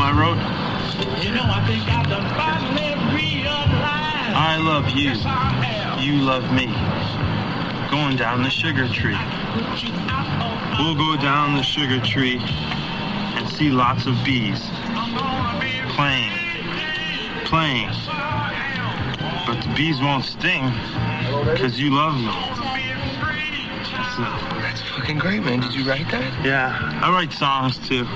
I wrote? You know, I think I done finally realized. I love you. Yes, I. You love me. Going down the sugar tree. Put you out of my We'll go down the sugar tree and see lots of bees I'm gonna be playing, playing. Yes, I am. But the bees won't sting because you love me. Gonna be free. That's it. That's fucking great, man. Did you write that? Yeah, I write songs too.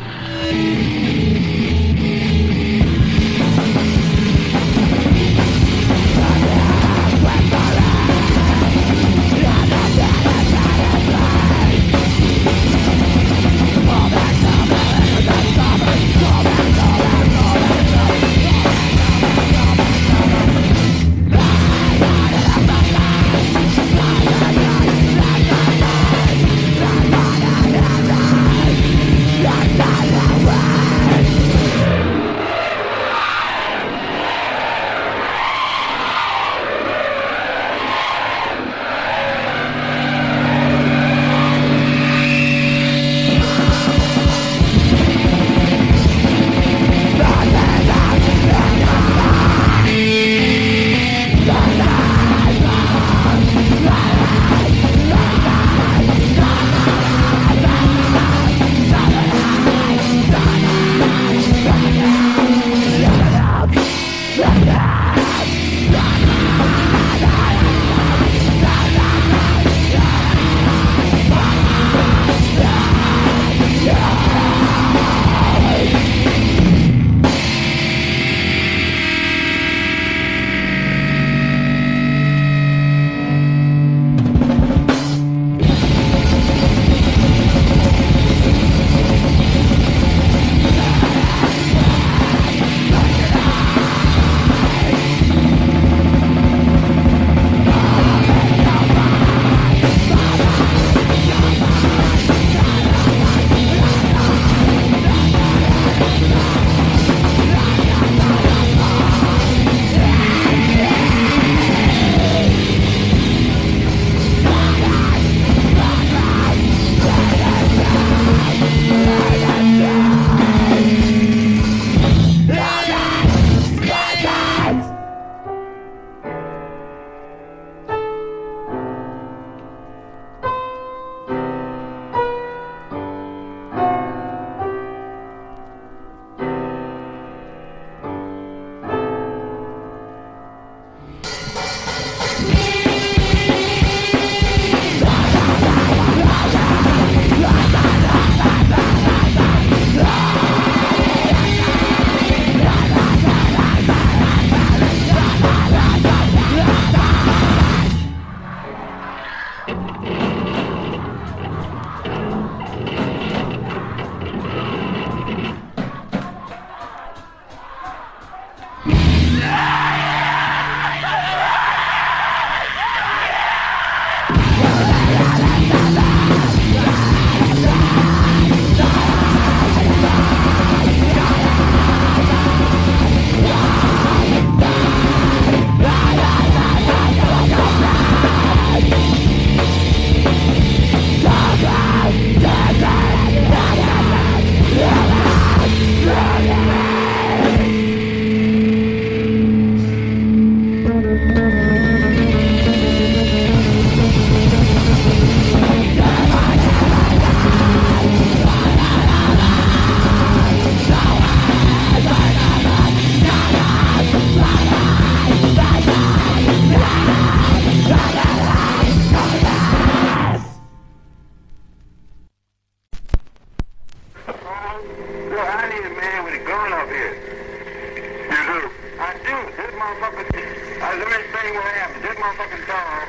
Motherfucking dog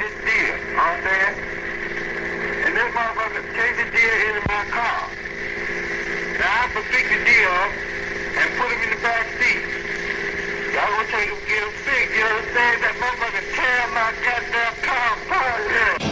this deer, understand? And this motherfucker chased the deer into my car. Now I put pick the deer up and put him in the back seat. Y'all gonna take him, get him sick, you understand? That motherfucker tear my goddamn car apart here.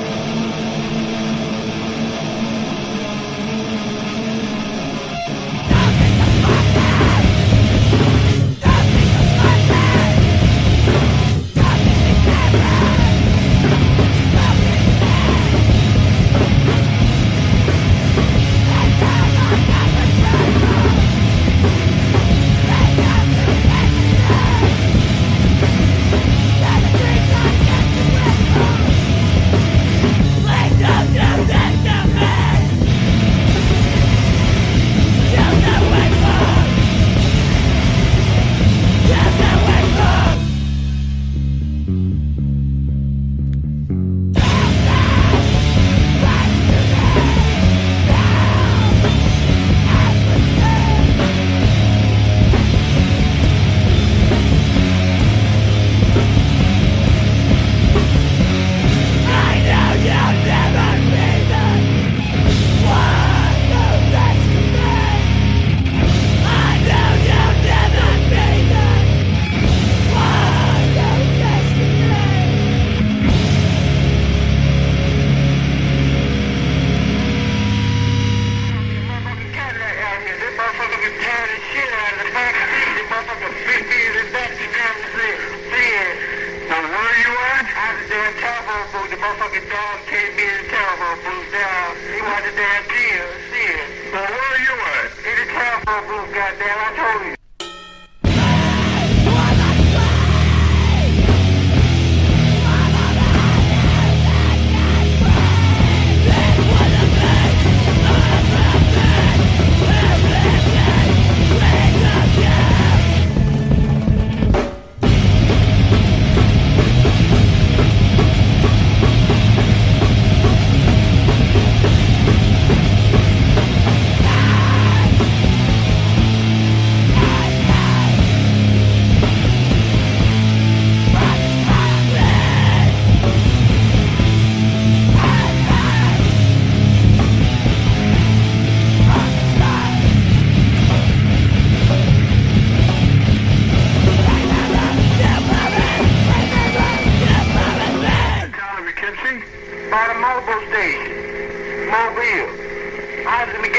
the motherfucking dog came in the telephone booth down. He wanted to damn deal. Shit. Well, where are you at? In the telephone booth, goddamn. I told you.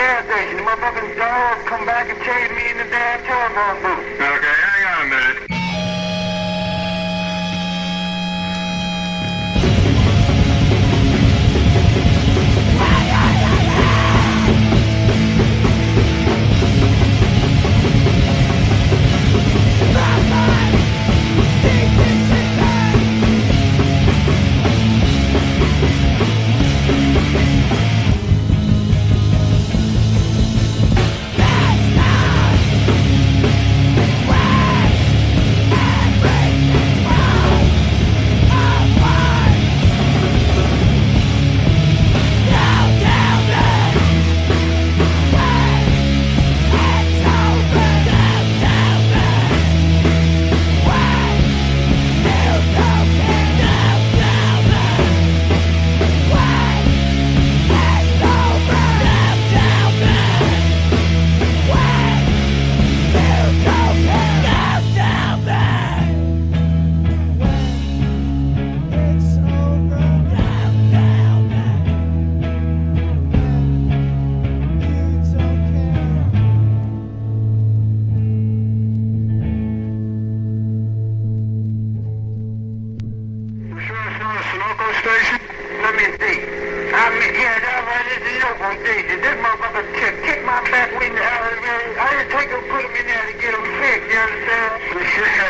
Gas station. The motherfucking dog come back and chased me in the damn telephone booth. Okay,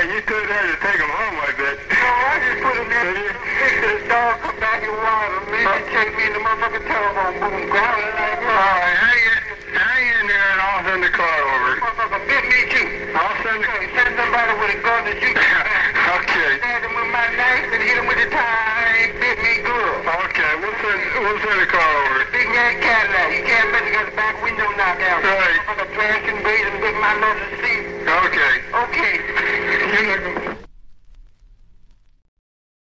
Yeah, you have had to take him home like that. No, I just put him there fix it. The dog come back and water me and take me in the motherfucking telephone booth, growling like All right, hang in, hang in there and I'll send the car over. Motherfucker bit me too. I'll send the... Okay, send somebody with a gun to shoot. Okay. Stabbed him with my knife and hit him with the tire. He bit me good. Okay, we'll send, we'll send the car over. Big red Cadillac. You can't bet you got the back window knocked out. Right. Motherfucker thrashing, breathing, bit my nose 되겠는데.